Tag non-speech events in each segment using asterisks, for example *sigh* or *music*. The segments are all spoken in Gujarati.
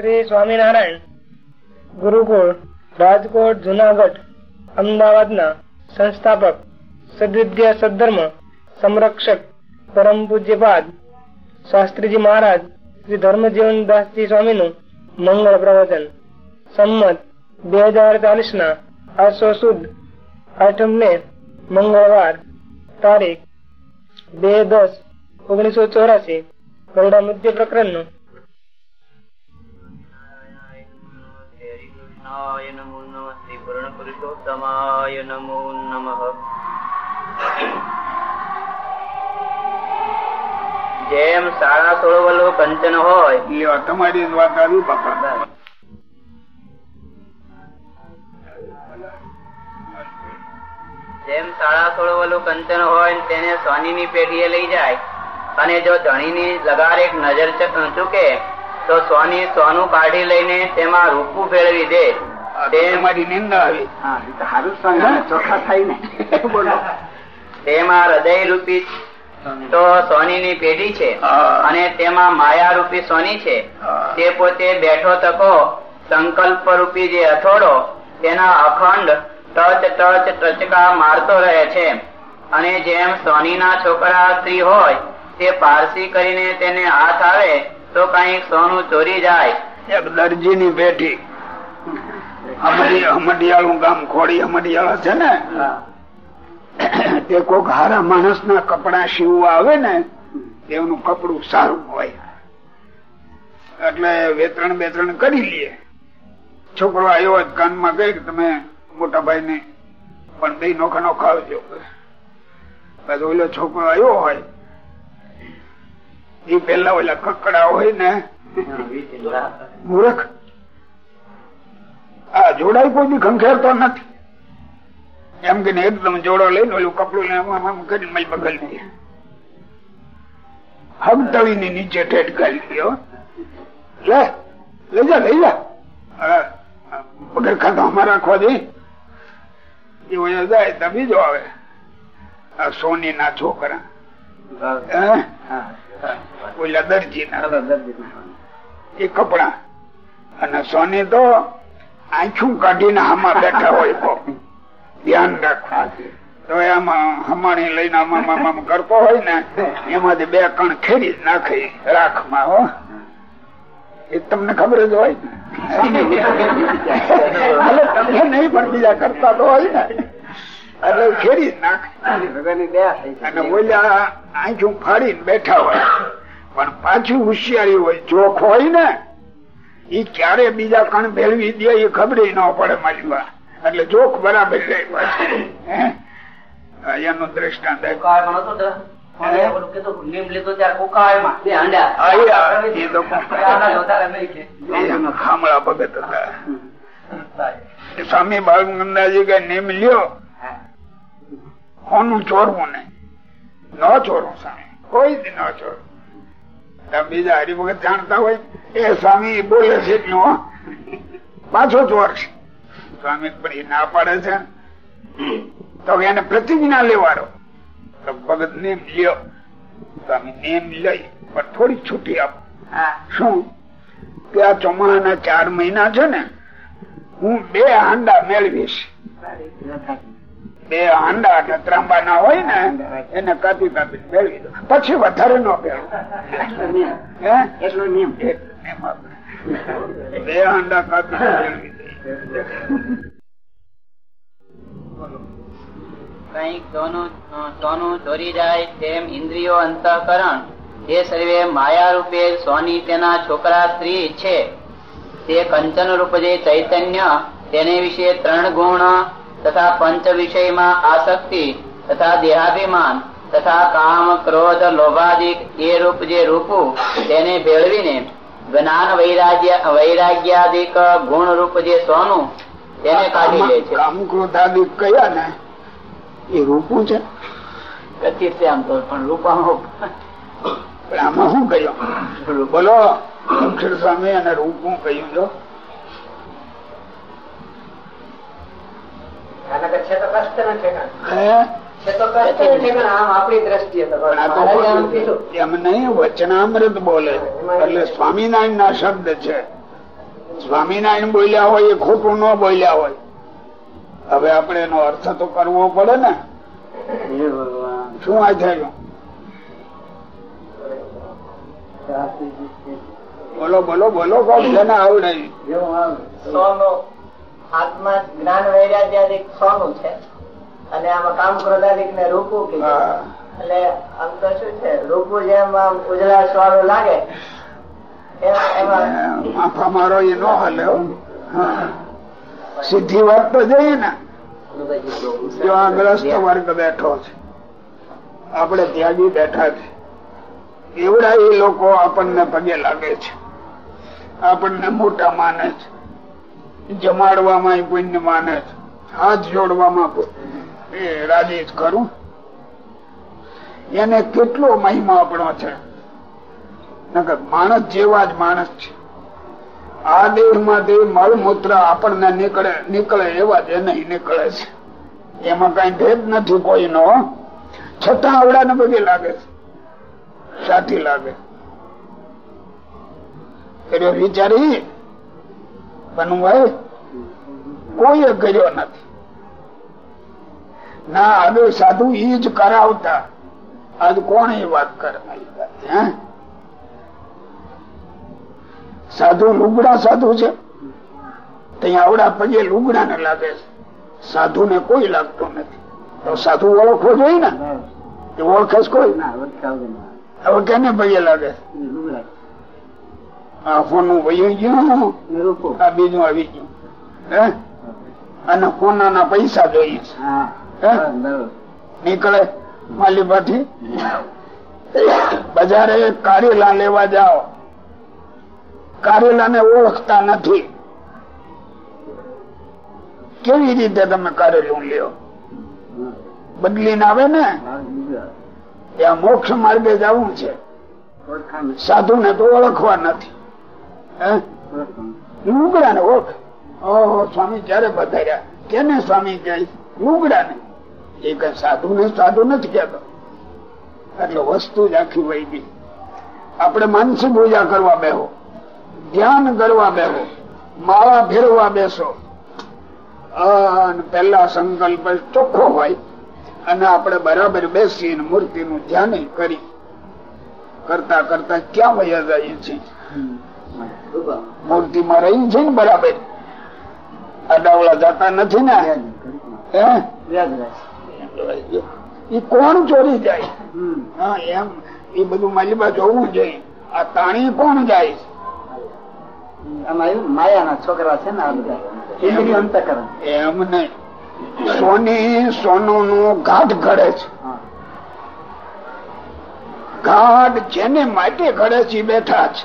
શ્રી સ્વામિનારાયણ, ગુરુકુળ, રાજકોટ, જુનાગઢ, અમદાવાદના સંસ્થાપક, સદવિદ્યા સદધર્મ, સંરક્ષક, પરમ પૂજ્યપાદ, શાસ્ત્રીજી મહારાજ, શ્રી ધર્મજીવન દાસજી સ્વામીનું મંગળ પ્રવચન. સંમત બે હજાર ચાલીસ ના સુદ આઠમ મે મંગળવાર તારીખ બે દસ ઓગણીસો ચોરાસી, ગરડા મધ્ય પ્રકરણનું જેમ સાડા સોળ વલ્લો કંચન હોય તમારી વાત આવી બાપા જેમ સાડા સોળ વલ્લું કંચન હોય તેને સોની ની પેઢીએ લઈ જાય અને જો ધણી ની લગાર એક નજર ચૂકે તો સોની સોનું કાઢી લઈને તેમાં રૂપું ફેરવી દે. તમારી નિંદા આવી. ચોખ્ખા થાય ને. *laughs* તેમાં હૃદય રૂપી તો સોની ની પેઢી છે અને તેમાં માયા રૂપી સોની છે. તે પોતે બેઠો તકો સંકલ્પ રૂપી જે અથોડો તેના અખંડ ટચ ટચ ટચકા મારતો રહે છે. અને જેમ સોની ના છોકરા સ્ત્રી હોય તે પારસી કરીને તેને હાથ આવે તો કંઈક સોનું ચોરી જાય. એક દરજી ની પેઠી અમડિયાળું ગામ ખોડી અમડિયાળા છે ને? તે કોક હારા માણસ ના કપડા સીવવા આવે ને એનું કપડું સારું હોય. એટલે વેતરણ બેતરણ કરી લઈએ છોકરો આવ્યો હોય કાનમાં ગઈ કે તમે મોટા ભાઈ ને પણ બે નોખા નોખા આવજો. પછી છોકરો આવ્યો હોય એ પેલા ઓલા કકડા હોય ને મૂર્ખ. આ જોડાઈ કોઈ બી ખંખેરતો નથી. એમ કે એકદમ જોડો લઈને ઓલું કપડું લઈને કરીને મય બગલ હગતળી ની નીચે ઠેઠ કરી ગયો. લે લઈ જા લઈ જા. પગર ખાતા રાખવા દે. એ વયા જાય તો બીજો આવે આ સોની ના છોકરા ઓલા દરજી ના એ કપડા. અને સોની તો આંખું કાઢીને આમાં બેઠા હોય તો ધ્યાન રાખવા તો એમાં હમાણી લઈને આમાં કરતો હોય ને એમાંથી બે કણ ખેડી નાખે રાખમાં હો. એ તમને ખબર જ હોય. *laughs* તમને નહીં પણ બીજા કરતા તો હોય ને. એટલે ખેડી. આંખું ફાડીને બેઠા હોય. પણ પાછું હોશિયારી હોય જોખ હોય ને એ ક્યારે બીજા કણ ભેળવી દે એ ખબર ન પડે મારી એટલે જોખ બરાબર રહે પાછી એનું દ્રષ્ટાંત. સ્વામી બાળગંગાજી કે નિમ લ્યો. કોનું ચોરવું નહીં. ન ચોરવું સ્વામી કોઈ ન ચોરવું બીજા હરિભગત જાણતા હોય એ સ્વામી બોલે છે એટલું પાછો ચોર છે. સ્વામી પણ એ ના પાડે છે. તો એને પ્રતિજ્ઞા લેવાડો તો ભગત નેમ લ્યો. સ્વામી નેમ લઈ પણ થોડી છૂટી આપો. શું? કે આ ચોમાસાના ચાર મહિના છે ને હું બે હાંડા મેળવીશ. બે આંડા અને ત્રાંબા ના હોય ને એને કાપી કાપી મેળવી દો. પછી વધારે નો બે હાંડા કાપી મેળવી કંઈક સોનું ચોરી જાય તેમ ઇન્દ્રિયો અંતઃકરણ. એ સર્વે માયા રૂપે સોની તેના છોકરા સ્ત્રી છે. તે કંચન રૂપ જે ચૈતન્ય તેને વિશે ત્રણ ગુણ તથા પંચ વિષયમાં આસક્તિ તથા દેહાભિમાન તથા કામ ક્રોધ લોભાદિક એ રૂપ જે રૂપું તેને ભેળવીને જ્ઞાન વૈરાગ્ય વૈરાગ્યાદિક ગુણ રૂપ જે સોનું તેને કાઢી લે છે. કામ ક્રોધાદિક કયા ને? એ રૂપું છે. કચિત છે આમ તો પણ રૂપામાં આમાં શું કહ્યું બોલો અક્ષર સ્વામી અને રૂપું કહ્યું જો એમ નહીં વચનામૃત બોલે. એટલે સ્વામિનારાયણ ના શબ્દ છે. સ્વામિનારાયણ બોલ્યા હોય એ ખોટું ન બોલ્યા હોય. હવે આપણે એનો અર્થ તો કરવો પડે ને. શું આ થયું? બોલો બોલો બોલો કોણ જેને આવડે. સોનું. આત્મા જ્ઞાન વૈરાગ્યાદિક સોનું છે. અને આમાં કામ ક્રોધાદિક ને રૂપવું કીધું. એટલે આમ તો શું છે રૂપવું જેમ આમ ઉજળા સ્વાળું લાગે માથા મારો એ ન હાલે સીધી વાત તો જઈએ ને. જો આ ગ્રસ્ત વર્ગ બેઠો છે. આપણે ત્યાગી બેઠા છે. એવડા એ લોકો આપણને પગે લાગે છે. આપણને મોટા માને છે. જમાડવામાં પુણ્ય માને હાથ જોડવામાં એ રાજી કરું. એને કેટલો મહિમા આપણો છે. માણસ જેવા જ માણસ છે. આ દેહમાંથી મળમૂત્ર આપણને નીકળે નીકળે એવા જ એને નીકળે છે. એમાં કઈ ભેદ નથી કોઈનો. છતાં આવડાને પગે લાગે છે. સાથી લાગે. કર્યો વિચારી? બનવાય કોઈ કર્યો નથી. ના હવે સાધુ ઈ જ કરાવતા. આજ કોણ એ વાત કરે સાધુ લુગડા સાધુ છે. ત્યાં આવડા પગે લુગડા ને લાગે છે. સાધુ ને કોઈ લાગતો નથી. તો સાધુ ઓળખવો જોઈએ ને? ઓળખે કોઈ? હવે કેને પગે લાગે? છે આ ફોનું વયું ગયું આ બીજું આવી ગયું. હે? અને કોના પૈસા જોઈએ? નીકળે માલીબાથી બજારે કારેલા લેવા જાઓ. કારેલા ને ઓળખતા નથી. કેવી રીતે તમે કારેલું લ્યો? બદલીને આવે ને? ત્યાં મોક્ષ માર્ગે જવું છે. સાધુ ને તો ઓળખવા નથી? લુગડા ને ઓળખ ઓહો, સ્વામી ક્યારે બધાર્યા કેને સ્વામી કહે? લુગડા ને એ કઈ સાધુ ને સાધુ નથી કેતો એટલે વસ્તુ જ આખી વહી ગઈ. આપણે માનસી પૂજા કરવા બેહો, ધ્યાન કરવા બેહો, માળા ફેરવા બેસો. પેલા સંકલ્પ ચોખ્ખો હોય, અને આપણે બરાબર બેસીને મૂર્તિ નું ધ્યાન કરી. કરતા કરતા ક્યાં વયા છે મૂર્તિ માં રહી છે ને બરાબર. અડાવડા જતા નથી ને એ કોણ ચોરી જાય? હા એમ. એ બધું માલિબા જોવું જોઈએ. આ તાણી કોણ જાય? માયાના છોકરા છે ને એમ નહીં. સોની સોનું નું ઘાટ ઘડે છે. ઘાટ જેને માટે ઘડે છે બેઠા છે.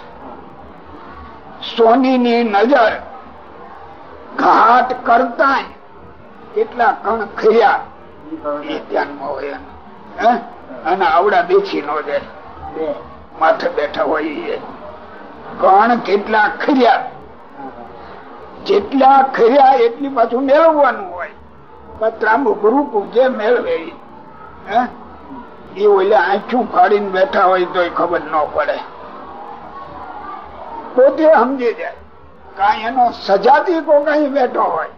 સોની ની નજર ઘાટ કરતા કેટલા કણ ખર્યા એ ધ્યાનમાં હોય અને આવડા બેસી નો જાય. માથે બેઠા હોય કણ કેટલા ખર્યા જેટલા ખર્યા એટલી પાછું મેળવવાનું હોય. પત્રાંબુ ગ્રુપ જે મેળવે? એ ઓલા આંખું ફાડીને બેઠા હોય તો ખબર ન પડે. પોતે સમજી જાય કઈ એનો સજાતી કો કઈ બેઠો હોય.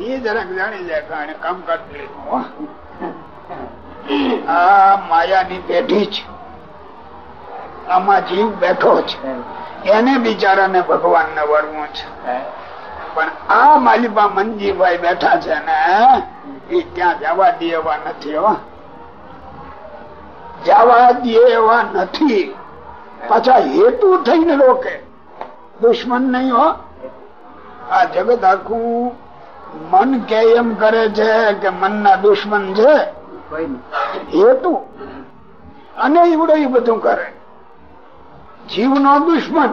એ જરાક જાણી જાય કે કામ કરતી આ માયાની પેઢી છે. આમાં જીવ બેઠો છે. એને બિચારાને ભગવાન ને વળવું છે. પણ આ માલિબા મનજીભાઈ બેઠા છે ને એ ત્યાં જવા દે એવા નથી જવા દે એવા નથી. પાછા હેતુ થઈને રોકે. દુશ્મન નહીં હો. આ જગત આખું મન કે એમ કરે છે કે મનના દુશ્મન છે. હેતુ. અને એવડો એ બધું કરે. જીવ નો દુશ્મન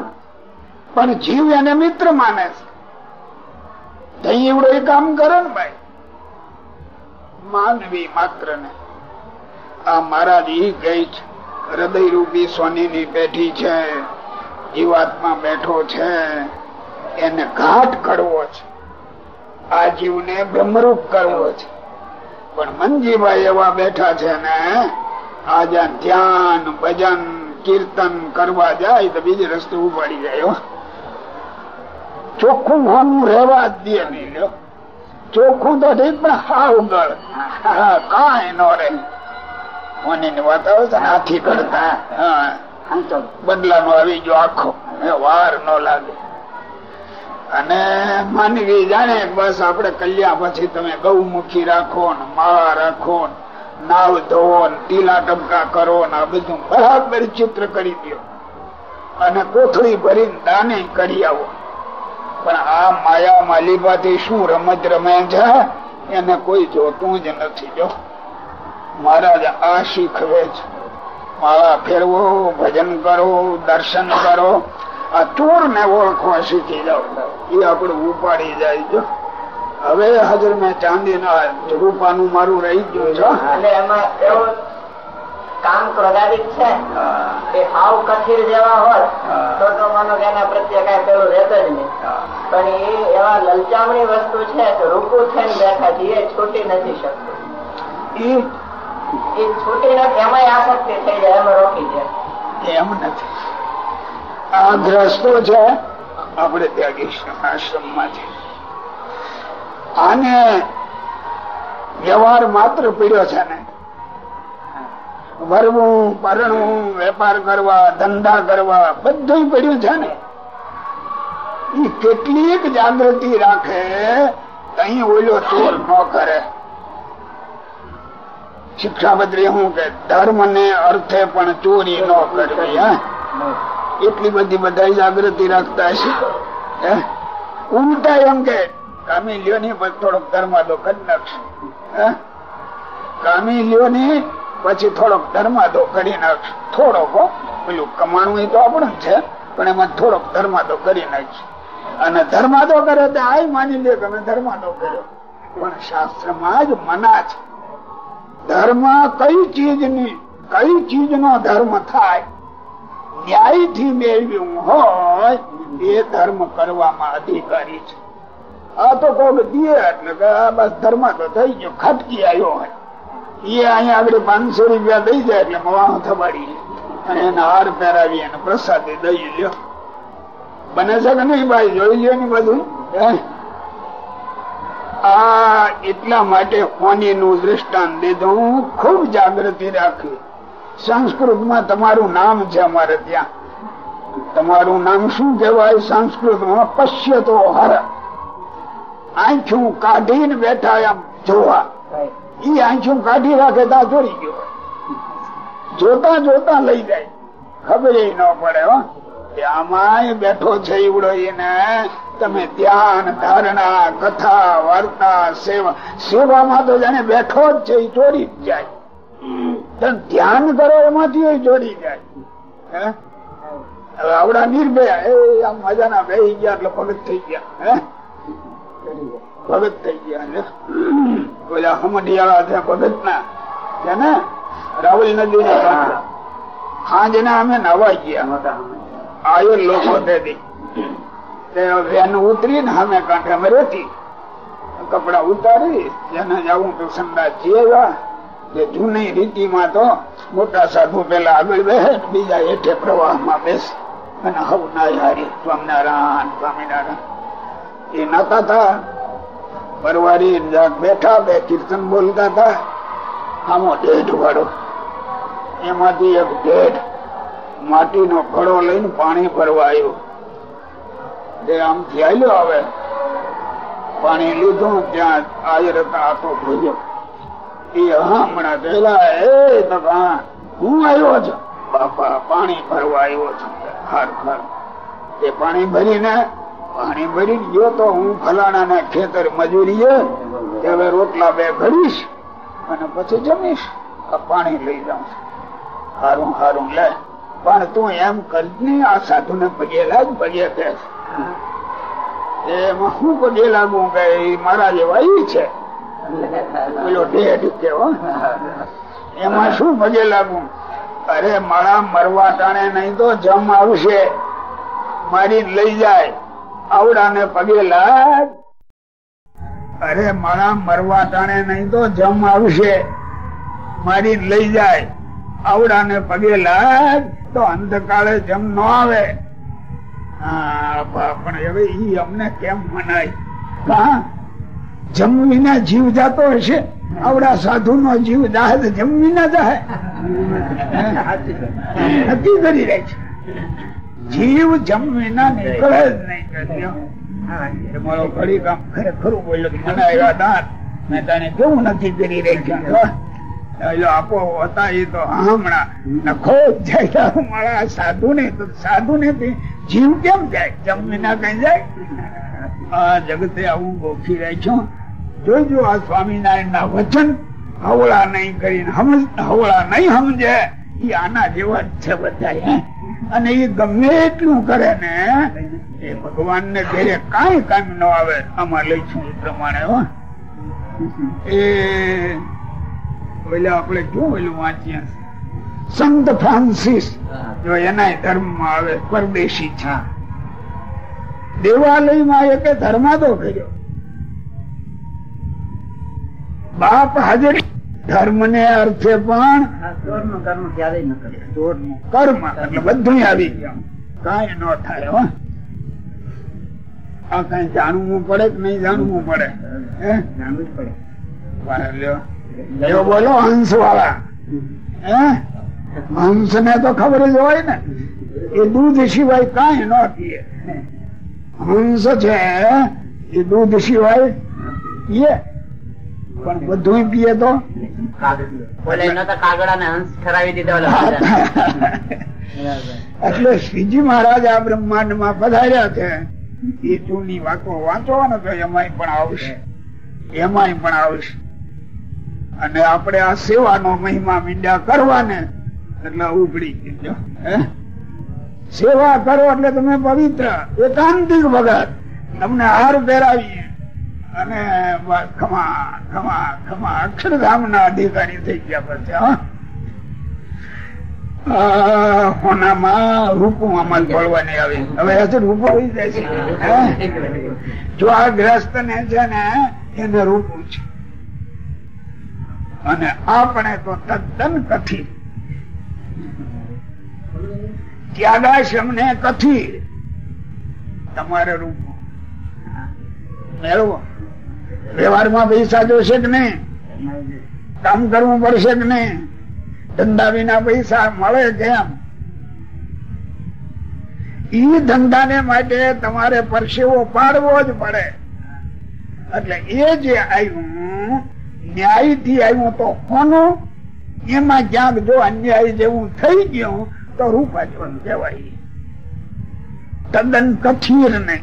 પણ જીવ એને મિત્ર માને છે. એવડો એ કામ કરે ને ભાઈ. માનવી માત્ર ને આ મહારાજ ઈ ગઈ છે. હૃદય રૂપી સોની ની પેઢી છે, જીવાત્મા બેઠો છે, એને ઘાટ કરવો છે. આ જીવને બ્રહ્મરૂપ કરવો છે. પણ મનજીભાઈ એવા બેઠા છે ને, આ જ્યાં ધ્યાન, ભજન, કીર્તન કરવા જાય તો બીજી રસ્તો ઉપાડી જાય ચોખ્ખું હોનું રહેવા જ દે નહીં ચોખ્ખું તો ઠીક, પણ હાવ ગળ કાંઈ ન રહે. હોની ની વાત આવે છે ને કરતા. બદલા નો આવી ગયો આખો. વાર નો લાગે. અને માનવી જાણે બસ આપડે કલ્યા પછી તમે ગૌમુખી રાખો ને માળા રાખો નાવ ધોવો ટીલા ટપકા કરો ને, આ બધું બરાબર ચિત્ર કરી દો. અને કોથળી ભરીને દાને કરી આવો. પણ આ માયા માલિબાથી શું રમત રમે છે? એને કોઈ જોતું જ નથી, જો. મહારાજ આ શીખવે છે? માળા ફેરવો ભજન કરો દર્શન કરો આ ચોર ને ઓળખવા શીખી જાવ એ આપણું ઉપાડી જાય જો હવે હાજર મેં ચાંદી ના રૂપાનું મારું રહી ગયું છે. કામ ક્રોધાદિક છે. એ હાવ કથિર જેવા હોત તો તો માનો કે એના પ્રત્યે કઈ પેલું રહેતો જ નહીં. પણ એ એવા લલચામણી વસ્તુ છે કે રૂકું થઈને બેઠા એ છૂટી નથી શકતું. એ આને વ્યવહાર માત્ર પીડ્યો છે ને. ભરવું પરણવું, વેપાર કરવા, ધંધા કરવા, બધું પડ્યું છે ને. એ કેટલીક જાગૃતિ રાખે કઈ ઓલો ચોર ન કરે. શિક્ષાપત્રી શું કે ધર્મ ને અર્થે પણ ચોરી ન કરવી, હા? એટલી બધી બધા જાગૃતિ રાખતા હશે ઉલટા એમ કે કામી લ્યો ની થોડોક ધર્માદો કરી નાખશું. લ્યો પછી થોડોક ધર્માદો કરી નાખશું. થોડોક પેલું કમાણું તો આપણું જ છે, પણ એમાં થોડોક ધર્માદો કરી નાખશું. અને ધર્માદો કરે તો આ માની લે કે અમે ધર્માદો કર્યો. પણ શાસ્ત્રમાં જ મના છે. ધર્મ કઈ ચીજની કઈ ચીજ નો ધર્મ થાય ન્યાયથી મેળવ્યું હોય, એ ધર્મ કરવામાં અધિકારી છે. આ તો કોક દે એટલે કે બસ ધર્મ તો થઈ ગયો, ખટકી આવ્યો હોય. એ અહીંયા આગળ પાંચસો રૂપિયા દઈ જાય એટલે મવાનું થબાડી એને હાર પહેરાવી અને પ્રસાદે દઈ લ્યો. બને છે કે નહીં ભાઈ? જોઈ લ્યો ને બધું? આ એટલા માટે કોની નું દ્રષ્ટાંત દીધું. ખૂબ જાગૃતિ રાખવી સંસ્કૃતમાં તમારું નામ છે અમારે ત્યાં. તમારું નામ શું કહેવાય સંસ્કૃતમાં? પશ્ય તો હર. આંખું કાઢીને બેઠા એમ જોવા. ઈ આંખું કાઢી રાખે ત્યાં ચોરી ગયો જોતા જોતા લઈ જાય. ખબર ન પડે હો. કે આમાં બેઠો છે ઈવડો તમે ધ્યાન, ધારણા, કથા, વાર્તા, સેવા, સેવામાં તો જાણે બેઠો જ છે એ ચોરી જાય. ધ્યાન કરો એમાંથી ચોરી જાય. આવડા નિર્ભયા, એ મજાના બે ગયા એટલે ભગત થઈ ગયા. ભગત થઈ ગયા પેલા હમઢિયાળા છે ભગત ના? છે રાવલ નદી ને કાંઠે અમે નવા ગયા. આયર લોકો તેથી વેન ઉતરી ને અમે કાંઠે અમે કપડા ઉતારી, જેને જવું તો સંદાસ જીવા જે જૂની રીતિમાં તો મોટા સાધુ પેલા આગળ બેસે બીજા હેઠે પ્રવાહમાં બેસે. અને હવ હારી, સ્વામિનારાયણ સ્વામિનારાયણ. એ નાતા હતા પરવારી બેઠા, બે કીર્તન બોલતા હતા આમો ઢેઢ વાળો. એમાંથી એક ઢેઢ માટીનો ઘડો લઈને પાણી ભરવા આવ્યો. જે આમથી હાલ્યો આવે, પાણી લીધું ત્યાં આયર હતા આતો ભૂલ્યો એ હમણાં પેલા એ તો હું આવ્યો છું બાપા, પાણી ભરવા આવ્યો છું. હાર ખાર એ પાણી ભરીને પાણી ભરીને ગયો તો હું ફલાણા ને ખેતર મજૂરી હવે રોટલા બે ભરીશ અને પછી જમીશ. પાણી લઈ જાઉં હારું હારું, લે. પણ તું એમ કરજે આ સાધુ ને પગે લાગ પગે કે એમાં શું પગે લાગુ કે મારા જેવા એ છે? પેલો ઢેઢ કેવો એમાં શું પગે લાગુ અરે મારા મરવા ટાણે નહીં તો જમ આવશે. મારી લઈ જાય. આવડા ને પગે લાગ અરે મારા મરવા ટાણે નહીં તો જમ આવશે. મારી લઈ જાય. આવડા ને પગે લાગ તો અંધકાળે જમ ન આવે. પણ હવે ઈ અમને કેમ મનાય? કા જમવીના જીવ જાતો હશે? આવડા સાધુ નો જીવ જાહે જમવી ના જાહે નક્કી કરી રહી છે. જીવ જમવી ના નીકળે જ નહીં. તમારો ઘડી કામ ખરેખરું બોલ્યો મને આવ્યા દાંત. મેં તને કેવું નક્કી કરી રહી છે આપો, હતા એ તો હમણાં. નખો જાય મારા સાધુ ને તો સાધુ ને જીવ કેમ જાય? જમવી ના કઈ જાય? આ જગતે આવું ગોખી છું જોજો આ સ્વામિનારાયણ ના વચન. હવળા નહીં કરીને હવળા નહીં સમજે. એ આના જેવા જ છે બધા અને એ ગમે એટલું કરે ને, એ ભગવાન ને ઘેરે કઈ કામ ન આવે. આમાં લઈશું એ પ્રમાણે, હો. એ ઓલા આપણે શું ઓલું વાંચ્યા સંત ફ્રાન્સિસ. જો એના ધર્મમાં આવે પરદેશી છા દેવાલયમાં એક ધર્માદો કર્યો. બાપ હાજર ધર્મ ને અર્થે પણ કર્મ એટલે બધું આવી ગયું. કઈ ન થાય હો. આ કઈ જાણવું પડે કે નહીં જાણવું પડે? હે? પડે. લ્યો બોલો હંસ વાળા. હંસ ને તો ખબર જ હોય ને એ દૂધ સિવાય કઈ ન પીએ. હંસ છે એ દૂધ સિવાય પીએ. પણ બધું પીએ તો? *laughs* એટલે શ્રીજી મહારાજ આ બ્રહ્માંડમાં પધાર્યા છે. એ ચૂની વાતો વાંચો ને તો એમાંય પણ આવશે. એમાંય પણ આવશે. અને આપણે આ સેવાનો મહિમા મીંડા કરવાને એટલે ઉગડી ગયો. સેવા કરો એટલે તમે પવિત્ર, એકાંતિક ભગત. તમને હાર પહેરાવીએ. અને ખમા ખમા ખમા અક્ષરધામ ના અધિકારી થઈ ગયા પછી, હા. હોનામાં રૂપું અમલ પડવાની આવી. હવે હજુ રૂપો છે. જો આ ગ્રસ્ત ને છે ને, એને રૂપું છે. અને આપણે તો તદ્દન કથિત. ત્યાગાશ્રમ ને કથી તમારે રૂપ મેળવો. વ્યવહારમાં પૈસા જોશે કે નહીં? કામ કરવું પડશે કે નહીં? ધંધા વિના પૈસા મળે કેમ? ઈ ધંધાને માટે તમારે પરસેવો પાડવો જ પડે. એટલે એ જે આવ્યું ન્યાયથી આવ્યું તો કોનો? એમાં ક્યાંક જો અન્યાય જેવું થઈ ગયું તો રૂપાચરણ કહેવાય. તદ્દન કથીર ને.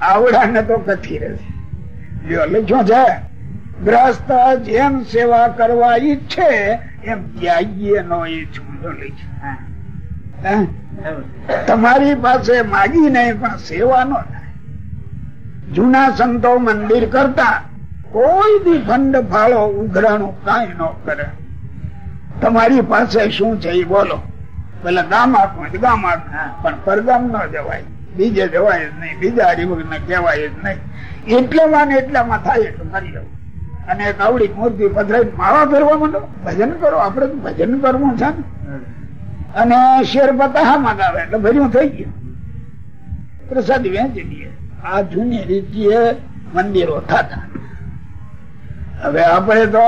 આવડા ને તો કથીર છે જેમ સેવા કરવા ઈચ્છે, એમ ત્યાગીએ નો ઈચ્છું તો લખ્યું? તમારી પાસે માગી નહીં પણ સેવા નો થાય. જૂના સંતો મંદિર કરતા કોઈ દી ફંડ ફાળો ઉઘરાણું કઈ ન કરે. તમારી પાસે શું છે એ બોલો. પેલા ગામ આપવું ગામ પણ પરગામ ન જવાય. બીજે જવાય જ નહીં બીજા હરિભગ ને કહેવાય જ નહીં. એટલામાં ને એટલામાં થાય એટલું કરી લઉં અને એક આવડી મૂર્તિ પધરાઈ માળા ફેરવા માંડો. ભજન કરો આપણે તો ભજન કરવું છે ને. અને શેર પતા હામાં આવે એટલે ભર્યું થઈ ગયું. પ્રસાદ વેચી દઈએ. આ જૂની રીતિએ મંદિરો થતા. હવે આપણે તો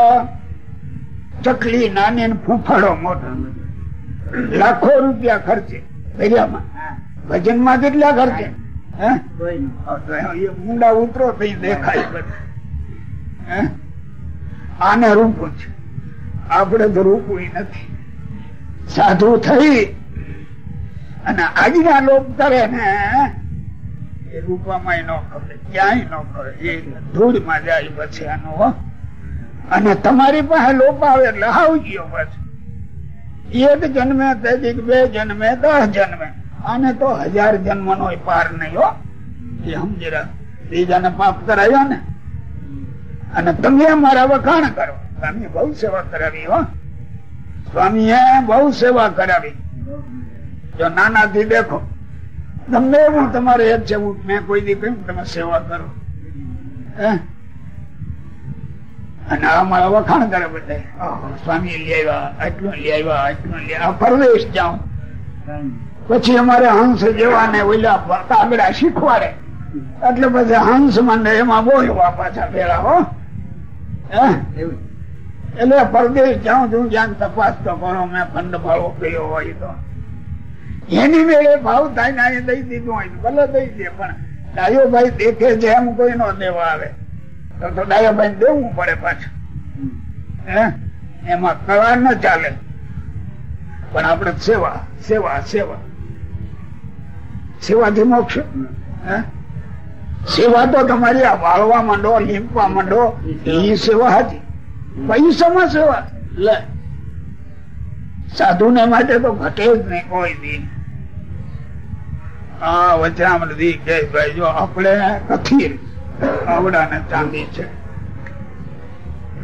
ચકલી નાની ફૂફાડો મોટો લાખો રૂપિયા ખર્ચે દરિયામાં. ભજનમાં કેટલા ખર્ચે? મુંડા ઉતરો થઈ દેખાય આને રૂપું છે. આપણે તો રૂપું નથી. સાધુ થઈ. અને આજના લોક કરે ને, એ રૂપામાં ન કરે ક્યાંય ન કરે એ ધૂળમાં જાય પછી આનો. અને તમારી પાસે લોપ આવે એટલે હાવ પછી. એક જન્મે તેજીક બે જન્મે, દસ જન્મે. આને તો હજાર જન્મ નો પાર નહીં હો. એ સમજી રાખ બીજાને પાપ કરાયો ને. અને તમે અમારા વખાણ કરો. સ્વામી બહુ સેવા કરાવી હો. સ્વામીએ બહુ સેવા કરાવી. જો નાનાથી દેખો, ગમે એવું તમારે એક છે મેં કોઈ દી કહ્યું તમે સેવા કરો. હે? અને અમારા વખાણ કરે બધા. સ્વામી લઈ આવ્યા આટલું લઈ આવ્યા આટલું લઈ આવ્યા. પરદેશ જાઉં. પછી અમારે હંસ જેવા ને ઓલા કાગડા શીખવાડે. એટલે પછી હંસ મને એમાં બોલવા પાછા પેલા હો? એટલે પરદેશ જાઉં છું જ્યાં તપાસ તો કરો મેં ફંડ ભાડો કર્યો હોય તો. એની મેળે ભાવ થાય ને દઈ દીધું હોય ભલે દઈ દે પણ ડાયો ભાઈ દેખે છે એમ કોઈ નો દેવા આવે. તો તો ડાયો દેવું પડે પાછું. એમાં કળા ન ચાલે. પણ આપણે સેવા સેવા સેવા. સેવાથી મોક્ષ. સેવા તો તમારી આ વાળવા માંડો, લીંપવા માંડો એ સેવા હતી. પૈસામાં સેવા? લે. સાધુ ને માટે તો ઘટે જ નહીં કોઈ દી. હા વચરામણ દી કે ભાઈ, જો આપણે કથીર આવડા ને ચાંદી છે.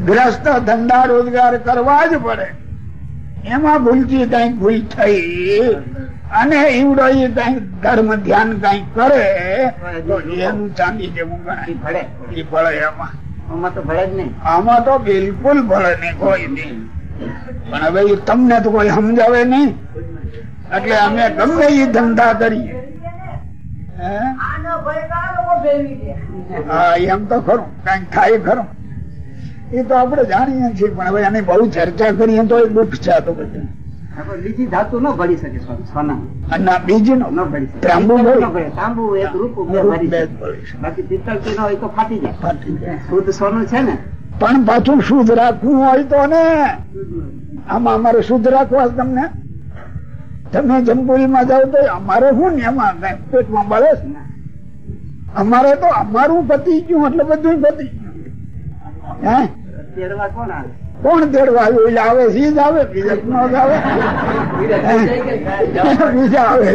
ગ્રસ્ત ધંધા રોજગાર કરવા જ પડે. એમાં ભૂલથી કંઈક ભૂલ થઈ અને ઈવડો એ કંઈક ધર્મ ધ્યાન કંઈક કરે તો એનું ચાંદી જેવું ગણાય. ભળે. એ ભળે એમાં. આમાં તો ભળે જ નહીં. આમાં તો બિલકુલ ભળે નહીં કોઈ નહીં. પણ હવે તમને તો કોઈ સમજાવે નહીં. એટલે અમે ગમે એ ધંધા કરીએ. હે? એમ તો ખરું. કંઈક થાય ખરું. એ તો આપડે જાણીએ છીએ પણ હવે એની બહુ ચર્ચા કરીએ તો એ દુઃખ છે આ તો બધું. બીજી ધાતુ ન ભળી શકે સોના બીજી ન ત્રાંબુ એક રૂપ ભરી. બાકી પિત્તળ હોય તો જાય. ફાટી જાય. શુદ્ધ સોનું છે ને? પણ પાછું શુદ્ધ રાખવું હોય તો ને. આમાં અમારે શુદ્ધ રાખવા તમને? તમે જમપુરીમાં જાઓ તો અમારે શું ને એમાં પેટમાં બળે છે ને? અમારે તો અમારું પતી ગયું એટલે બધું પતી ગયું હે કોણ તેડવા આવ્યું? એટલે આવે છે જ આવે બીજા ન આવે. બીજા આવે.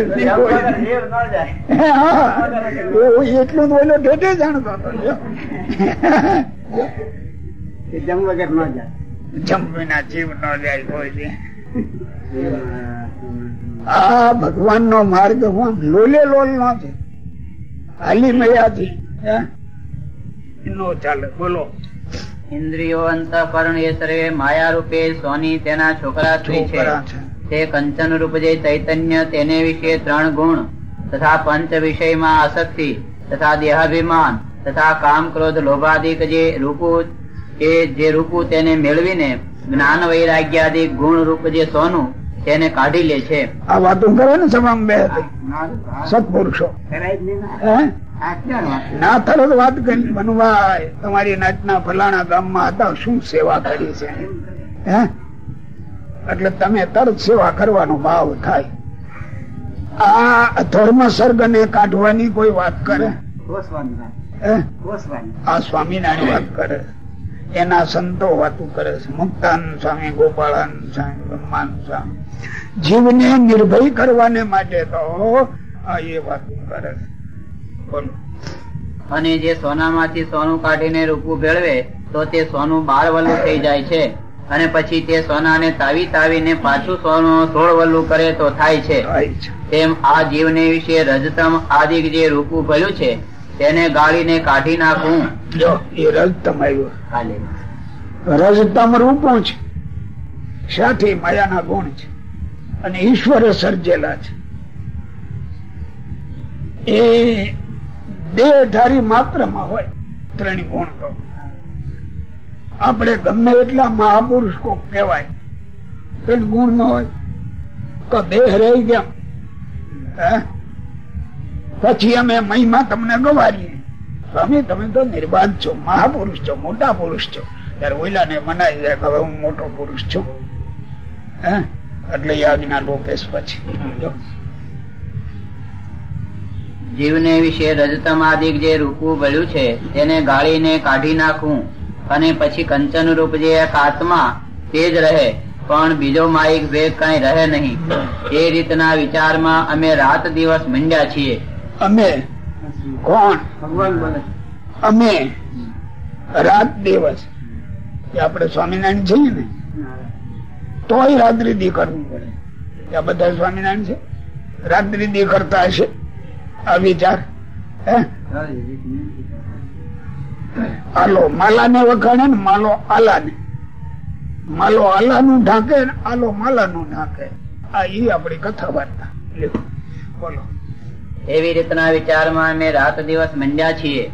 એટલું તો ઢેઢે જાણતો જમ વગર ન જાય. જમ વિના જીવ ન જાય કોઈ. આ ભગવાન નો માર્ગ હું લોલે લોલ નો છે. હાલી મયાથી? નો ચાલે બોલો. ઇન્દ્રિયો અંતઃકરણ એ સર્વે માયા રૂપે સોની તેના છોકરા સ્ત્રી છે. છે. તે કંચન રૂપ જે ચૈતન્ય તેને વિશે ત્રણ ગુણ તથા પંચ વિષયમાં આસક્તિ તથા દેહાભિમાન તથા કામ ક્રોધ લોભાદિક જે રૂપુ એ જે રૂપુ તેને મેળવીને જ્ઞાન વૈરાગ્યાદિક ગુણ રૂપ જે સોનું તેને કાઢી લે છે. આ વાતો કરે ને સભામાં બે. સત્પુરુષો. ને. વાત? ના તરત વાત કરી. બનવાય. તમારી નાચના ફલાણા ગામમાં હતા. શું સેવા કરી છે? હે? એટલે તમે તરત સેવા કરવાનો ભાવ થાય. આ ધર્મ સર્ગ ને કાઢવાની કોઈ વાત કરે? હે? આ સ્વામિનારાયણ વાત કરે. એના સંતો વાતું કરે છે. મુક્તાન સ્વામી ગોપાળાન સ્વામી બ્રહ્માન સ્વામી. જીવને નિર્ભય કરવાને માટે તો આ એ વાત કરે અને જે સોનામાંથી સોનું કાઢીને રૂપું ભેળવે તો તે સોનું બાર વલ્લું થઈ જાય છે. અને પછી તે સોનાને તાવી તાવીને પાછું સોનું સોળ વલ્લું કરે તો થાય છે. તેમ આ જીવને વિશે રજતમ આદિ જે રૂપું ભર્યું છે તેને ગાળીને કાઢી નાખવું જો એ રજતમ આવ્યું. રજતમ રૂપું છે. સાથી માયાના ગુણ છે. અને ઈશ્વરે સર્જેલા છે. એ દેહધારી માત્રમાં હોય ત્રણ ગુણ તો. આપણે ગમે એટલા મહાપુરુષ કોક કહેવાય ત્રણ ગુણ ન હોય, તો દેહ રહી ગયા? પછી અમે મહિમા તમને ગવારીએ. સ્વામી, તમે તો નિર્બાધ છો, મહાપુરુષ છો, મોટા પુરુષ છો. ત્યારે ઓઈલાને મનાવી જાય હવે હું મોટો પુરુષ છું. હે? એટલે આજ્ઞા લોકેશ પછી. જીવને વિશે રજતમાદિક જે રૂપું ભર્યું છે તેને ગાળીને કાઢી નાખવું અને પછી કંચન રૂપ જે એક આત્મા તે જ રહે પણ બીજો માઇક વેગ કઈ રહે નહીં. એ રીતના વિચારમાં અમે રાત દિવસ મંડ્યા છીએ. અમે કોણ? ભગવાન અમે રાત દિવસ. આપણે સ્વામિનારાયણ છીએ ને તોય રાત્રિ દી કરવું પડે. આ બધા સ્વામિનારાયણ છે? રાત્રિ દી કરતા હશે? આ વિચાર? આલો માલા ને વખાણે ને માલો આલા ને માલો આલા નું ઢાંકે ને આલો માલા નું ઢાંકે. આ ઈ આપણી કથા વાર્તા. બોલો. એવી રીતના વિચારમાં અમે રાત દિવસ મંડ્યા છીએ.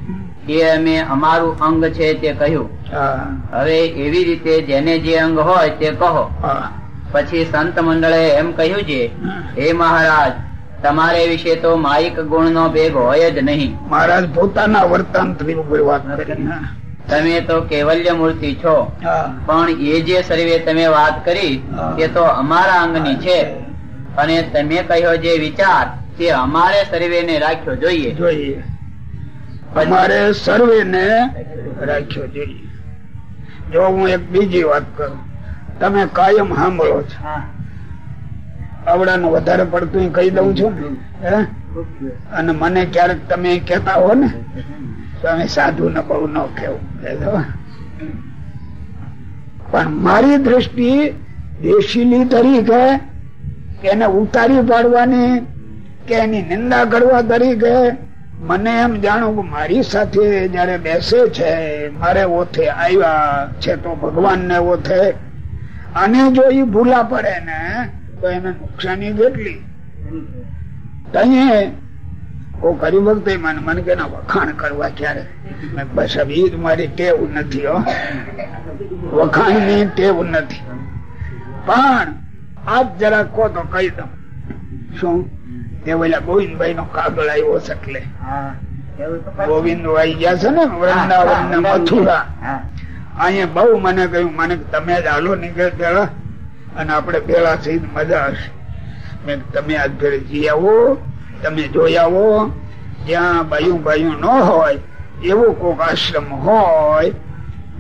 એ અમે અમારું અંગ છે તે કહ્યું. હવે એવી રીતે જેને જે અંગ હોય તે કહો. પછી સંત મંડળે એમ કહ્યું છે હે. મહારાજ તમારે વિશે તો માયિક ગુણ નો ભેગ હોય જ નહીં. મહારાજ પોતાના વર્તન વાત કરી. તમે તો કેવલ્ય મૂર્તિ છો પણ એ જે સર્વે તમે વાત કરી તે તો અમારા અંગની છે. અને તમે કહ્યો જે વિચાર તે અમારે સર્વેને રાખ્યો જોઈએ. જોઈએ. અમારે સર્વે ને રાખ્યો જોઈએ જો હું એક બીજી વાત કરું તમે કાયમ સાંભળો છો. આવડાનું વધારે પડતું કહી દઉં છું ને. અને મને ક્યારેક તમે કેતા હો ને તમે સાધુ ને બહુ ન કેવું. પણ મારી દ્રષ્ટિ દેશીલી તરીકે કે એને ઉતારી પાડવાની કે એની નિંદા કરવા તરીકે મને એમ જાણું કે મારી સાથે જયારે બેસે છે, મારે ઓથે આવ્યા છે તો ભગવાન ને ઓથે. અને જો એ ભૂલા પડે ને, તો એને નુકસાની કેટલી તઈએ ઓ કરી વખતે મને મને કે વખાણ કરવા ક્યારે? બસ હવે મારી ટેવ નથી વખાણની ટેવ નથી. પણ આજ જરા કહો તો કહી દઉં. શું? તે ઓલા ગોવિંદભાઈ નો કાગળ આવ્યો છે એટલે. ગોવિંદ ગયા છે ને વૃંદાવન ને મથુરા. અહીંયા બહુ મને કહ્યું મને તમે જ હાલો નીકળે પેલા અને આપણે પેલા થઈ મજા હશે મેં તમે આજ ઘરે જઈ આવો તમે જોઈ આવો. જ્યાં બાયું બાયું ન હોય એવો કોક આશ્રમ હોય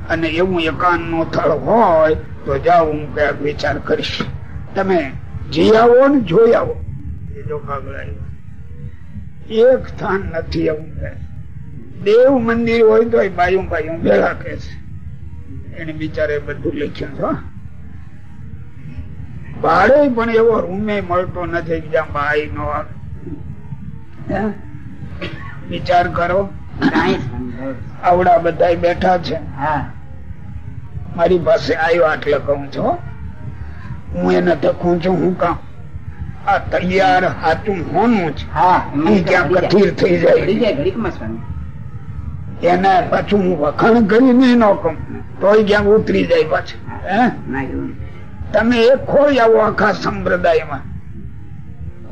અને એવું એકાંતનું થળ હોય તો જાઓ હું ક્યાંક વિચાર કરીશ. તમે જઈ આવો ને જોઈ આવો. એક સ્થાન નથી એવું દેવ મંદિર હોય તો બાયું બાયું ભેળા કે છે. એને બિચારે બધું લખ્યું છે ભાડે પણ એવો રૂમે મળતો નથી બીજા ભાઈ નો? વિચાર કરો. આવડા બધા બેઠા છે. મારી પાસે આવ્યો આટલે કહું છું હું. એને તકું છું હું કામ? આ તૈયાર હાથું હોનું છે. ઈ ક્યાં કથીર થઈ જાય. એને પાછું હું વખાણ કરીને ન કહું. તોય ક્યાંક ઉતરી જાય પાછું. તમે એક ખોઈ આવો આખા સંપ્રદાયમાં.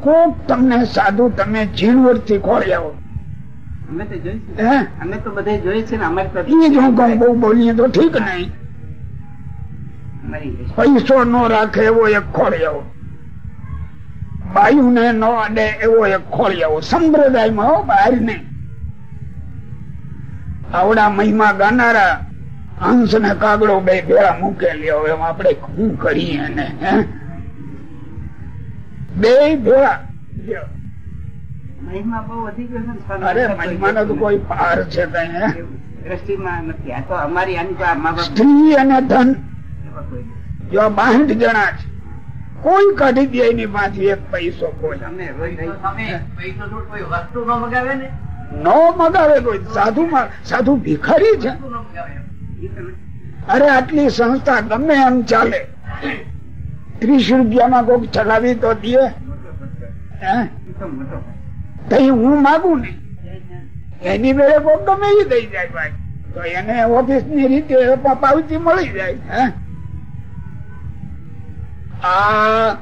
કોક તમને સાધુ તમે ઝીણવટથી ખોઈ આવો. અમે તો જોઈશું. હે? અમે તો બધે જોઈ છે હું બહુ બોલીએ તો ઠીક નહીં. પૈસો નો રાખે એવો એક ખોળી બાયુ ને ન અડે એવો એક ખોળિયાઓ. સંપ્રદાયમાં હો બહાર નહીં આવડા મહિમા ગાનારા હંસ ને કાગડો બે ભેળા મૂકેલી. હવે આપણે શું કરીએ ને બે ભેળા. મહિમા ને તો કોઈ પાર છે કઈ દ્રષ્ટિમાં નથી. આ તો અમારી આની સ્ત્રી અને ધન. જો બાંઠ જણા છે કોઈ કાઢી દે એની પાછી એક પૈસો કોઈ? નો મગાવે કોઈ? સાધુ સાધુ ભિખારી છે. અરે આટલી સંસ્થા ગમે એમ ચાલે. ત્રીસ રૂપિયામાં કોઈક ચલાવી તો દે. તઈ હું માગું ને? એની વેળે કોઈક ગમે એ દઈ જાય ભાઈ. તો એને ઓફિસની રીતે પાવતી મળી જાય. હે? આ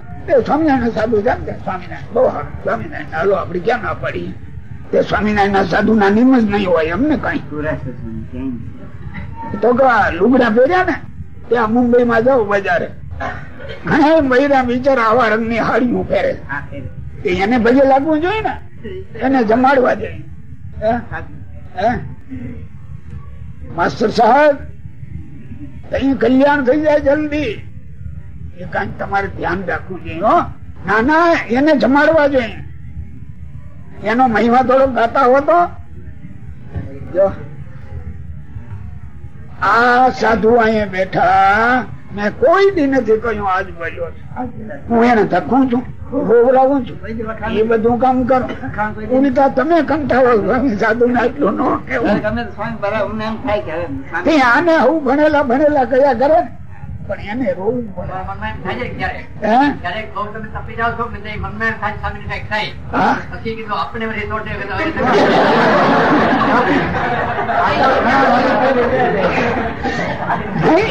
સ્વામિનારાયણ સાધુ છે ને સ્વામિનારાયણ બહુ સ્વામિનારાયણ હાલો આપડે ક્યાં ના પડી? તે સ્વામિનારાયણ સાધુ ના નિમ જ નહીં હોય એમને કઈ. તો કે લુગડા પહેર્યા ને ત્યાં મુંબઈ માં જાવ બજારે. ઘણા મહિલા બિચારા આવા રંગની હાડીઓ પહેરે એને ભજે લાગવું જોઈએ ને એને જમાડવા જોઈએ. હે? હે? માસ્ટર સાહેબ તઈ કલ્યાણ થઈ જાય જલ્દી. એ કંઈક તમારે ધ્યાન રાખવું જોઈએ હો. ના ના એને જમાડવા જોઈએ. એનો મહિમા થોડો ગાતા હો તો. જો. આ સાધુ અહીંયા બેઠા મેં કોઈ દી નથી કહ્યું આજ બોલ્યો હું એને થકું છું રોવડાવું છું. એ બધું કામ કરો. ઉલટા તમે કંટાળો સાધુ ને આટલું નો આને હું ભણેલા ભણેલા કયા કરે પણ એને રોવું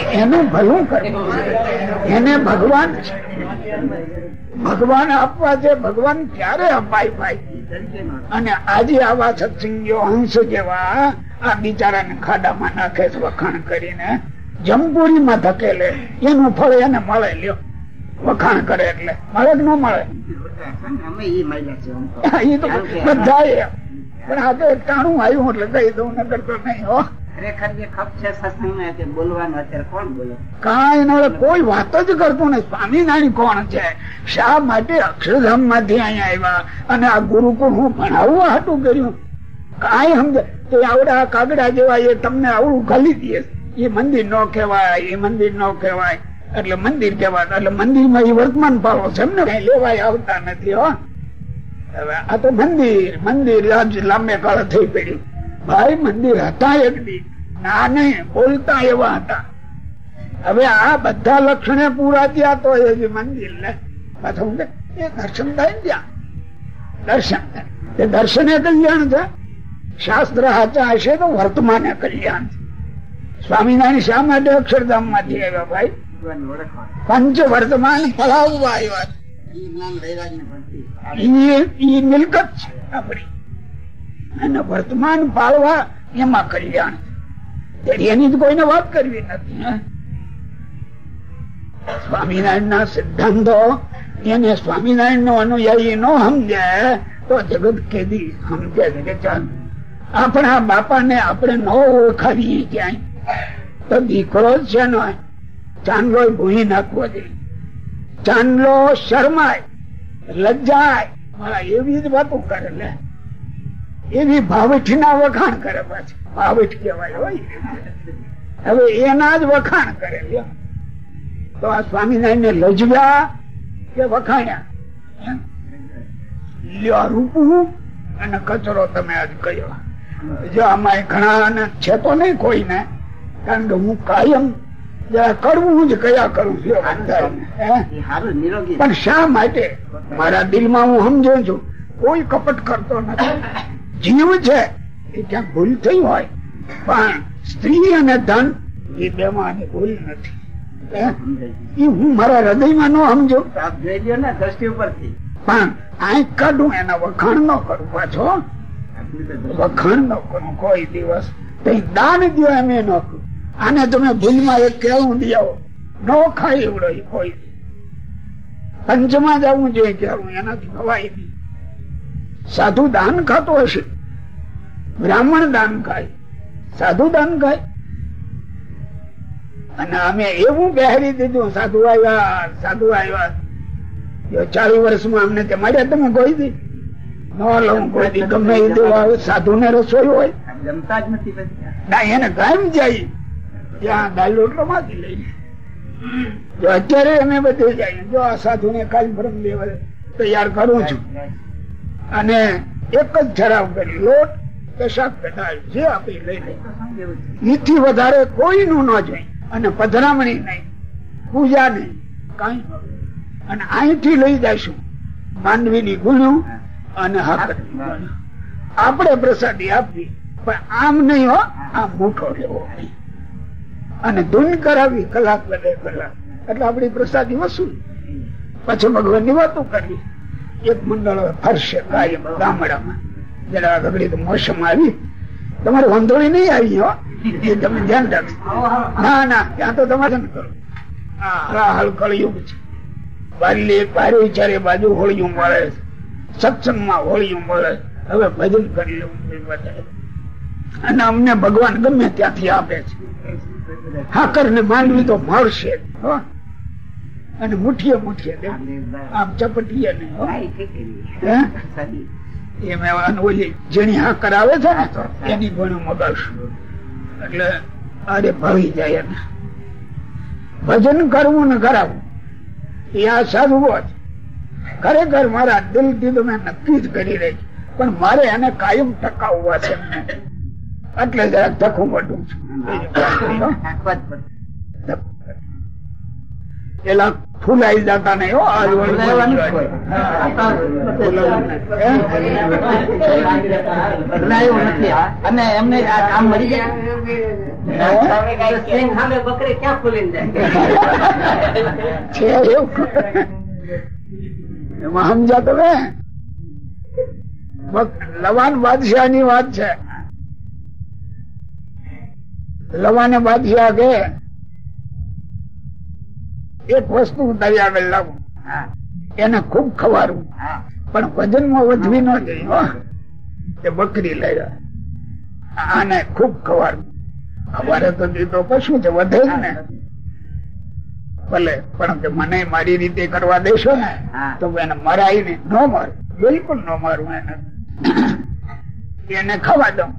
*laughs* એનું ભલું કરવું એને ભગવાન ભગવાન આપવા છે ભગવાન ક્યારે અપાય ભાઈ? અને આજે આવા સત્સંગીઓ હંસ જેવા આ બિચારાને ખાડામાં નાખે છે વખાણ કરીને. જમપુરીમાં ધકેલે, એનું ફળ એને મળે લ્યો. વખાણ કરે એટલે. મળે કે ન મળે? બધા પણ આ તો ટાણું આવ્યું એટલે કહી દઉં ને કરતો નહીં, હો. કાંઈ વાત જ કરતું ને સ્વામિનારાયણ કોણ છે? શા માટે અક્ષરધામમાંથી અહીંયા આવ્યા? અને આ ગુરુકુળ હું ભણાવવા હતું કર્યું? કાંઈ સમજે? આવડા કાગડા જેવા એ તમને આવડું ખાલી દે. એ મંદિર નો કહેવાય એ મંદિર નો કહેવાય. એટલે મંદિર કહેવાય, એટલે મંદિરમાં એ વર્તમાન ભાવો છે. એમને કઈ લેવાય આવતા નથી, હો. આ તો મંદિર મંદિર લાંબે કાળે થઈ પડ્યું. ભાઈ, મંદિર હતા એક દી. ના, નહીં, બોલતા એવા હતા. હવે આ બધા લક્ષણે પૂરા થયા તો એ મંદિર ને. પાછું એ દર્શન થાય ને ત્યાં. દર્શન એ દર્શન દર્શને કલ્યાણ છે. શાસ્ત્ર હાચા હશે તો વર્તમાને કલ્યાણ છે. સ્વામિનારાયણ શા માટે અક્ષરધામમાંથી આવ્યા ભાઈ? પંચ વર્તમાન ફલાવવા આવ્યા સ્વામિનારાયણ ના સિદ્ધાંતો એને સ્વામિનારાયણ નો અનુયાયી નો સમજે, તો જગત કેદી સમજે કે ચાલ આપણા બાપા ને આપણે ન ઓળખાવીએ ક્યાંય. દીકરો છે નો ચાંદલો ભૂહી નાખવો જોઈએ ચાંદલો શરમાય, લજ્જાય. એવી જ વાતો કરે ને એવી ભાવઠ ના વખાણ કરે પાછી. ભાવઠ કહેવાય હોય. હવે એના જ વખાણ કરે તો આ સ્વામિનારાયણ ને લજવ્યા કે વખાણ્યા? લ્યો આ રૂપું અને કચરો તમે આજ કહ્યો જો આમાં ઘણા છે તો નહીં કોઈને. કારણ કે હું કાયમ જરા કરવું જ કયા કરું છું પણ શા માટે? મારા દિલમાં હું સમજો છું કોઈ કપટ કરતો નથી. જીવ છે એ ક્યાંક ભૂલ થઈ હોય. પણ સ્ત્રી અને ધન એ બે માં ભૂલ નથી. એ હું મારા હૃદયમાં ન સમજો. દ્રષ્ટિ ઉપરથી. પણ આંખ કાઢું એના વખાણ ન કરું પાછો. વખાણ ન કરું કોઈ દિવસ. દાન દો એમ એ ન કરું આને તમે ભૂલમાં એક કેવું દિયાવો ન ખાઈ એવડો ઈ કોઈ પંચમાં જવું જોઈએ કેવું એનાથી ખવાય નહીં. સાધુ દાન ખાતો હશે. બ્રાહ્મણ દાન ખાય. સાધુ દાન ખાય. અને અમે એવું પહેરી દીધું સાધુ આવ્યા સાધુ આવ્યા. જો ચાલીસ વર્ષમાં અમને તે મળ્યા તમે કોઈ દી ન લઉં કોઈ દી ગમે એ દેવા આવે સાધુ ને રસોઈ હોય. જમતા જ નથી ના એને કાયમ જાય. ત્યાં દાલ રમાતી લઈ લઈને જો અત્યારે અમે બધે જાય જો આ સાધુ ને કાલ ભરમ લેવા તૈયાર કરું છું. અને એક જ ઠરાવ કરી લોટ કે શાક જે આપી લઈ લે. એથી વધારે કોઈનું ન જાય અને પધરામણી નહીં પૂજા નહીં કઈ અને અહીંથી લઈ જઈશું માંડવીની ગુણ્યું અને હાકર. આપણે પ્રસાદી આપવી પણ આમ નહીં હો આમ મૂઠો લેવો અને ધૂન કરાવી કલાક બને કલાક. એટલે આપણી પ્રસાદી વસૂલ. પછી ભગવાનની વાતો કરવી. એક મંડળ ફરશે કાયમ ગામડામાં. જરા ગગડી મોસમ આવી. તમારે વાંધોળી નહીં આવી, હો. એ તમે ધ્યાન રાખજો. ના ના, ત્યાં તો તમારે કરો. હા હાલ કળિયુગ છે. બારી પારે ચારે બાજુ હોળીયું મળે સત્સંગમાં હોળીયું મળે. હવે ભજન કરી લેવું. અને અમને ભગવાન ગમે ત્યાંથી આપે છે. હાકર ને માંડવી તો મળશે અને મુઠીએ મુઠીએ આમ ચપટીએ ઓલી જેની હાકર આવે છે ને એની ભણું મગાવશું. એટલે અરે ભાવી જાય એને ભજન કરવું ને કરાવવું એ આ સારું હોત ખરેખર મારા દિલથી તો મેં નક્કી જ કરી રહી પણ મારે એને કાયમ ટકાવવા છે એમને. એટલે જરાક ધખું મોટું પેલા ફૂલાઈ જતા નહીં હો. અને એમને આ કામ મળી જાય? બકરી ક્યાં જાય છે એવું? એમાં સમજા તમે લવાન બાદશાહની વાત છે. લવાને બાદશાહ કે એક વસ્તુ તારી આગળ લાવું. એને ખૂબ ખવારું. પણ વજનમાં વધવી ન જોઈએ હો. બકરી લાવ્યા. આને ખૂબ ખવારું. અમારે તો તો પશુ છે વધે જ ને? ભલે પણ કે મને મારી રીતે કરવા દેશો ને તો એને મરાય ને ન મર. બિલકુલ ન મારું એને. એને ખાવા દઉં.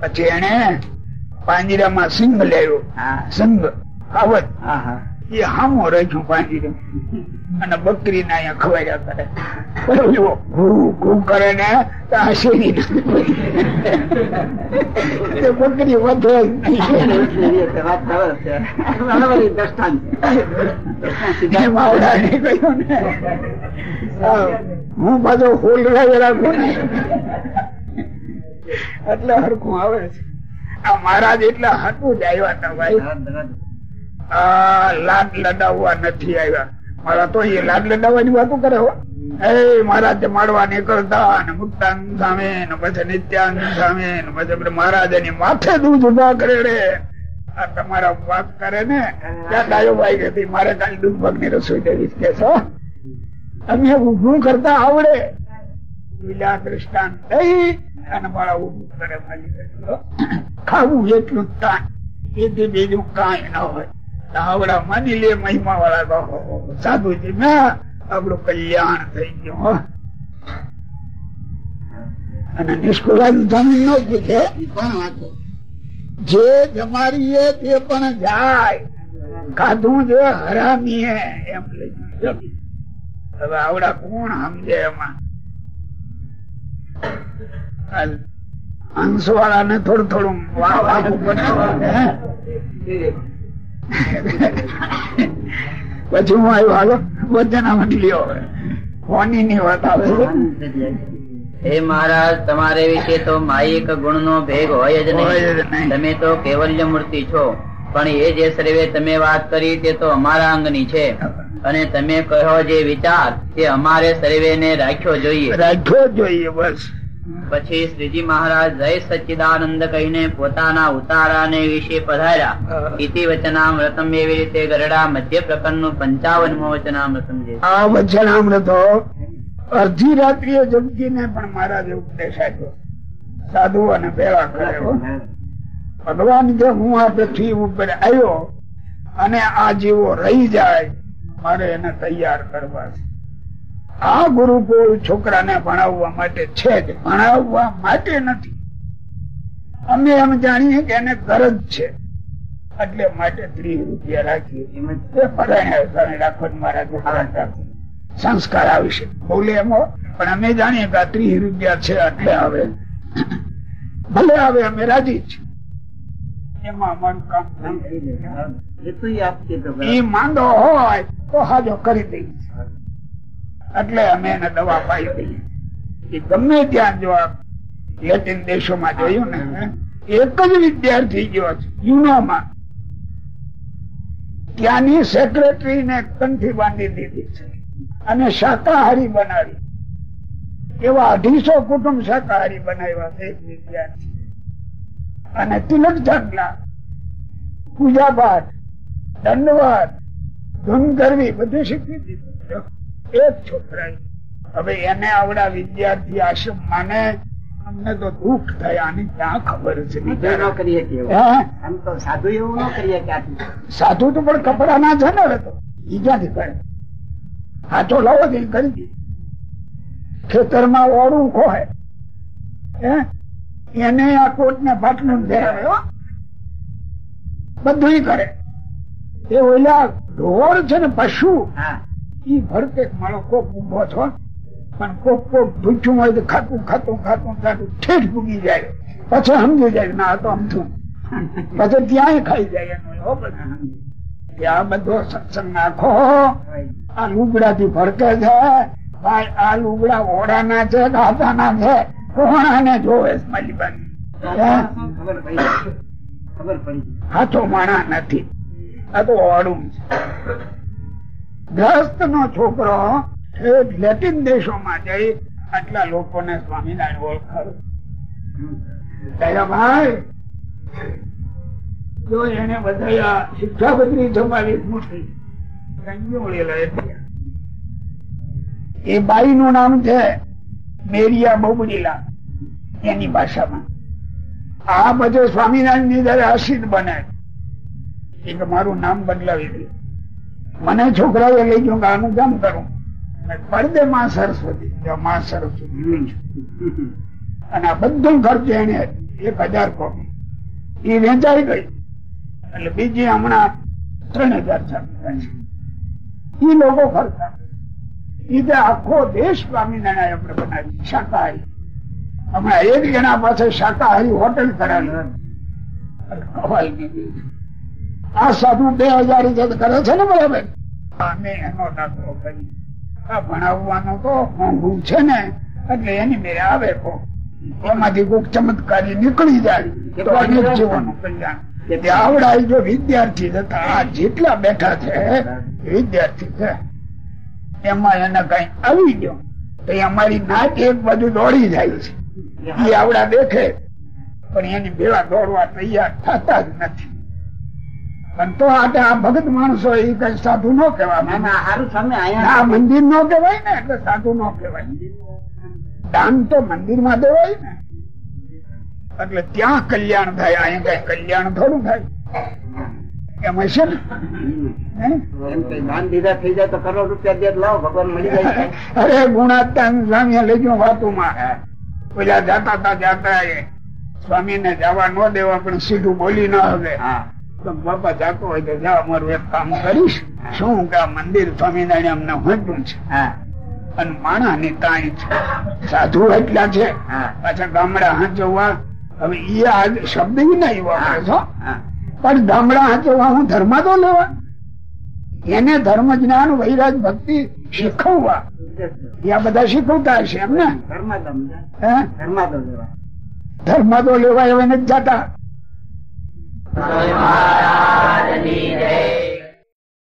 પછી એને પાંજરામાં સિંહ લેવો સિંહ ખાવત એ હામો રાખ્યું પાંજરે. અને બકરી ના અહીંયા ખવાયા કરે. ઘૂ ઘૂ ને? બકરી વધે. બરાબર ને. હા, પાછો ફૂલ રાખું એટલે હરખું આવે છે. આ મહારાજ એટલા હાટું જ આવ્યા હતા ભાઈ. આ લાડ લડાવવા નથી આવ્યા. મારા તો એ લાડ લડાવવાની વાતો કરે હો. એ મહારાજ મારવા નીકળતા અને મુક્તાન સામે ને પછી નિત્યાન સામે ને પછી મહારાજ એની માથે દૂધ ઊભા કરે રે. આ તમારા વાત કરે ને ત્યાં ડાયો ભાઈ હતી મારે કાલે દૂધ ભાગની રસોઈ દેવી કે છો અમે ઉભું કરતા આવડે. લીલા દ્રષ્ટાંત દઈ જ એથી બીજું કાંઈ ન હોય. આવડા માની લે મહિમા વાળા. સાધુજી ના, આપણું કલ્યાણ થઈ ગયું અને નિષ્કુળાન સ્વામી નો પૂછે જે જમારીએ તે પણ જાય. ખાધું જે હરામી હે. એમ લઈ. હવે આવડા કોણ સમજે એમાં? ને થોડું થોડું વાહ પછી હું આવ્યો હાલો બધાના મંડળીઓ. ફોની ની વાત આવે છે. હે મહારાજ તમારે વિશે તો માયિક ગુણ નો ભેગ હોય જ નહીં. નહીં. તમે તો કેવલ્ય મૂર્તિ છો. પણ એ જે સર્વે તમે વાત કરી તે તો અમારા અંગની છે. અને તમે કહો જે વિચાર તે અમારે સર્વે ને રાખ્યો જોઈએ. રાખ્યો જોઈએ બસ. પછી શ્રીજી મહારાજ જય સચ્ચિદાનંદ કહીને પોતાના ઉતારાને વિશે પધાર્યા. ઇતિ વચનામૃતમ એવી રીતે ગરડા મધ્ય પ્રકરણનું પંચાવનમો વચનામૃતમ છે. આ વચનામૃતો અડધી રાત્રિએ જગજીને પણ મહારાજે ઉપદેશ આપ્યો સાધુ અને ભેળા કર્યો ભગવાન કે હું આ પૃથ્વી ઉપર આવ્યો અને આ જીવો રહી જાય મારે એને તૈયાર કરવા છે. આ ગુરુકુળ છોકરાને ભણાવવા માટે છે જ. ભણાવવા માટે નથી. અમે એમ જાણીએ કે એને ગરજ છે. એટલે માટે ત્રીસ રૂપિયા રાખીએ. સંસ્કાર આવશે બોલે એમ પણ અમે જાણીએ કે આ ત્રીસ રૂપિયા છે એટલે આવે ભલે આવે અમે રાજી છીએ. એમાં અમારું કામ એ માંગો હોય તો હાજો કરી દઈએ એટલે અમે એને દવા પાઈ દઈએ. એ ગમે ત્યાં જો લેટિન દેશોમાં જોયું ને એક જ વિદ્યાર્થી ગયો છે, યુનોમાં. ત્યાંની સેક્રેટરી ને કંઠી બાંધી દીધી છે અને શાકાહારી બનાવી. એવા અઢીસો કુટુંબ શાકાહારી બનાવ્યા છે વિદ્યાર્થી. અને તિલક ચાંદલા પૂજા પાઠ દંડવાદ, ધૂન કરવી, બધું શીખવી દીધું. એક છોકરા હવે એને આવડા વિદ્યાર્થી આશ્રમ માને અમને તો દુઃખ થાય આની ક્યાં ખબર છે બીજા કરીએ તો સાધુ એવું ન કરીએ સાધુ તો પણ કપડા ના છે ને તો. ઈ ક્યાંથી કરે હાથો લાવો તો કરી દે. ખેતરમાં ઓળું ખોહે હે? એને આ કોટ ને પાટલું હો. બધું કરે. એ ઓલા ઢોર છે ને પશુ હા. ઈ ભરતે મારો કોક ઊભો છો પણ કોક કોક ભૂખ્યું હોય તો ખાતું ખાતું ખાતું ખાતું ઠેઠ ભૂગી જાય. પછી સમજી જાય ના તો અમથું. પછી ત્યાંય ખાઈ જાય આ બધો સત્સંગ નાખો આ લુગડા થી ભરકે છે ભાઈ આ લુગડા ઓળાના છે ગાતાના છે કોણ આને જોવે મારી હાથો માણા નથી. આ તો ઓડું છે. ગ્રસ્ત નો છોકરો લેટિન દેશોમાં જઈ આટલા લોકોને સ્વામિનારાયણ ઓળખાવે. દયા જો એને બધા શિક્ષાપત્રી જમાવી મુઠી એ બાઈ નું નામ છે મેરિયા બોબડીલા એની ભાષામાં. આ બધો સ્વામિનારાયણની આશીષ બને. એ મારું નામ બદલાવી દે. મને છોકરાઓ લઈ ગયો આનું કામ કરું? પડદે માં સરસ્વતી માં સરસ્વતી અને આ બધું ખર્ચ એને એક હજાર કોપી એ વેચાઈ ગઈ. એટલે બીજી હમણાં ત્રણ હજાર ચાલુ એ લોકો ખર્ચા. એ તે આખો દેશ સ્વામિનારાયણ આપણે બનાવી. શાકાહારી. હમણાં એક જણા પાસે શાકાહારી હોટલ કરાવી કવાલ કીધી આ સાધુ બે હજાર ઇજ્જત કરે છે ને બરાબર? અમે એનો દાખલો કરી. આ ભણાવવાનો તો મોંઘું છે ને એટલે એની મેરે આવે કો એમાંથી કોઈક ચમત્કારી નીકળી જાય. તો અનેક જીવોનું કલ્યાણ. તે આવડા જો વિદ્યાર્થી હતા આ જેટલા બેઠા છે વિદ્યાર્થી છે. એમાં એને કઈ આવી ગયો. તો અમારી નાચ એક બાજુ દોડી જાય છે. એ આવડા દેખે. પણ એની ભેળા દોડવા તૈયાર થતા જ નથી. પણ તો આ ભગત માણસો એ કઈ સાધુ નો કેવાય મંદિર નો કેવાય ને એટલે સાધુ નો કેવાય દાન તો મંદિરમાં દેવાય ને. એટલે ત્યાં કલ્યાણ થાય અહીંયા કઈ કલ્યાણ થોડું થાય. એમ હશે ને? હે? એમ કઈ દાન દીધા થઈ જાય તો કરોડ રૂપિયા દે તો લાવો ભગવાન મળી જાય. અરે ગુણાત્તાન સ્વામી ગયો વાતુમાં. પેલા જાતા તા જાતા એ સ્વામી ને જવા ન દેવા પણ સીધું બોલી ન હવે હા. તો બાપા જાતો હોય તો જા અમારું એક કામ કરીશ. શું કે મંદિર સ્વામિનારાયણ અમને હોંચ્યું છે? અને માણા ની તાણી છે. સાધુ એટલા છે. પાછા ગામડા હાચવવા. હવે ઈ આ શબ્દ નહીં વાપરે પણ ગામડા હાચવવા હું ધર્મ તો લેવા. એને ધર્મ જ્ઞાન વૈરાગ ભક્તિ શીખવવા. એ આ બધા શીખવતા હશે એમને? ધર્મ હે? તો લેવા. ધર્મ તો લેવા હવે નથી જતા. મહારાજની જય